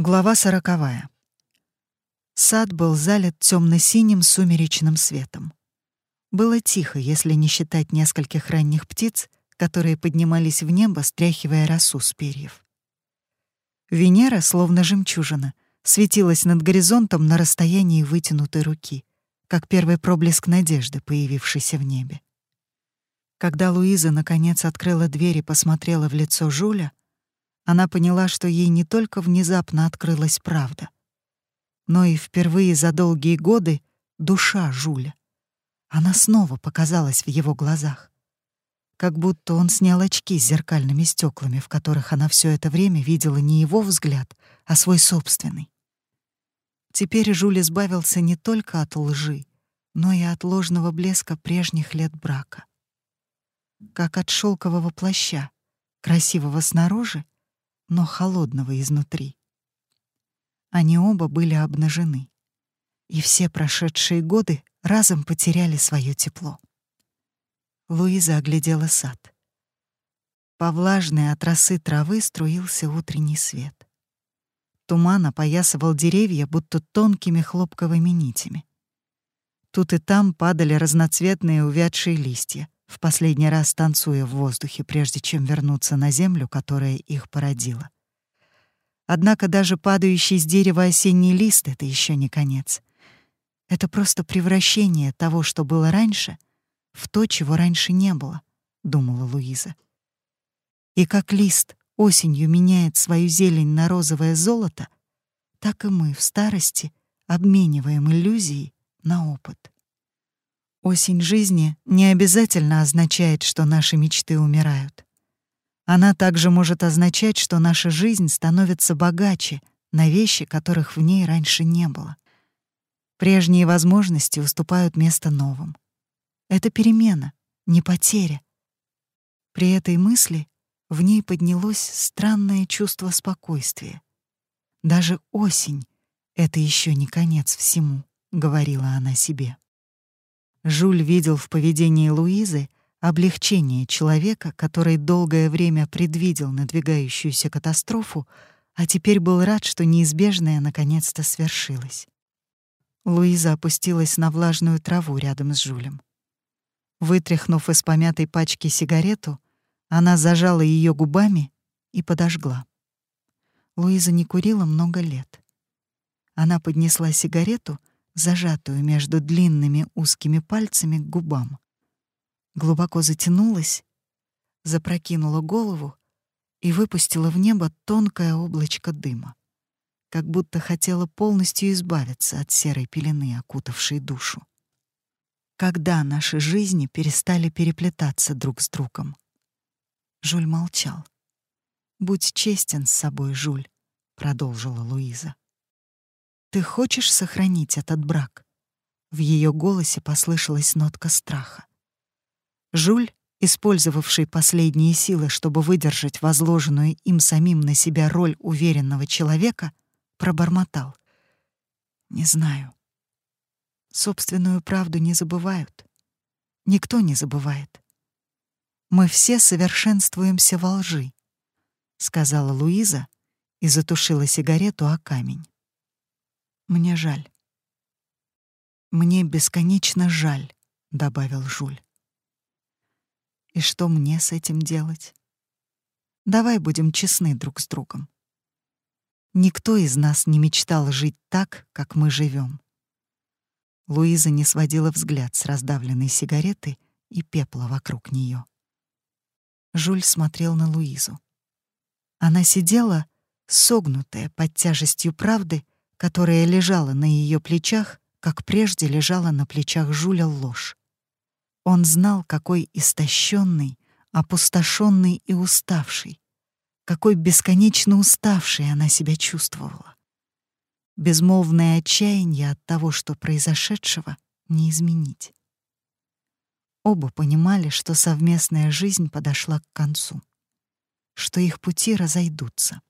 Глава сороковая. Сад был залит темно-синим сумеречным светом. Было тихо, если не считать нескольких ранних птиц, которые поднимались в небо, стряхивая росу с перьев. Венера, словно жемчужина, светилась над горизонтом на расстоянии вытянутой руки, как первый проблеск надежды, появившийся в небе. Когда Луиза наконец открыла дверь и посмотрела в лицо Жуля, она поняла, что ей не только внезапно открылась правда, но и впервые за долгие годы душа Жуля. Она снова показалась в его глазах. Как будто он снял очки с зеркальными стеклами, в которых она все это время видела не его взгляд, а свой собственный. Теперь Жуль избавился не только от лжи, но и от ложного блеска прежних лет брака. Как от шелкового плаща, красивого снаружи, но холодного изнутри. Они оба были обнажены, и все прошедшие годы разом потеряли свое тепло. Луиза оглядела сад. По влажной от росы травы струился утренний свет. Туман опоясывал деревья, будто тонкими хлопковыми нитями. Тут и там падали разноцветные увядшие листья, в последний раз танцуя в воздухе, прежде чем вернуться на землю, которая их породила. Однако даже падающий с дерева осенний лист — это еще не конец. Это просто превращение того, что было раньше, в то, чего раньше не было, — думала Луиза. И как лист осенью меняет свою зелень на розовое золото, так и мы в старости обмениваем иллюзии на опыт. Осень жизни не обязательно означает, что наши мечты умирают. Она также может означать, что наша жизнь становится богаче на вещи, которых в ней раньше не было. Прежние возможности уступают место новым. Это перемена, не потеря. При этой мысли в ней поднялось странное чувство спокойствия. Даже осень — это еще не конец всему, — говорила она себе. Жюль видел в поведении Луизы облегчение человека, который долгое время предвидел надвигающуюся катастрофу, а теперь был рад, что неизбежное наконец-то свершилось. Луиза опустилась на влажную траву рядом с Жюлем. Вытряхнув из помятой пачки сигарету, она зажала ее губами и подожгла. Луиза не курила много лет. Она поднесла сигарету зажатую между длинными узкими пальцами к губам. Глубоко затянулась, запрокинула голову и выпустила в небо тонкое облачко дыма, как будто хотела полностью избавиться от серой пелены, окутавшей душу. Когда наши жизни перестали переплетаться друг с другом? Жуль молчал. «Будь честен с собой, Жуль», — продолжила Луиза. Ты хочешь сохранить этот брак? В ее голосе послышалась нотка страха. Жуль, использовавший последние силы, чтобы выдержать возложенную им самим на себя роль уверенного человека, пробормотал: "Не знаю. Собственную правду не забывают. Никто не забывает. Мы все совершенствуемся во лжи", сказала Луиза и затушила сигарету о камень. Мне жаль. Мне бесконечно жаль, добавил Жуль. И что мне с этим делать? Давай будем честны друг с другом. Никто из нас не мечтал жить так, как мы живем. Луиза не сводила взгляд с раздавленной сигареты и пепла вокруг нее. Жуль смотрел на Луизу. Она сидела, согнутая под тяжестью правды, которая лежала на ее плечах, как прежде лежала на плечах Жуля ложь. Он знал, какой истощенный, опустошенный и уставший, какой бесконечно уставшей она себя чувствовала. Безмолвное отчаяние от того, что произошедшего, не изменить. Оба понимали, что совместная жизнь подошла к концу, что их пути разойдутся.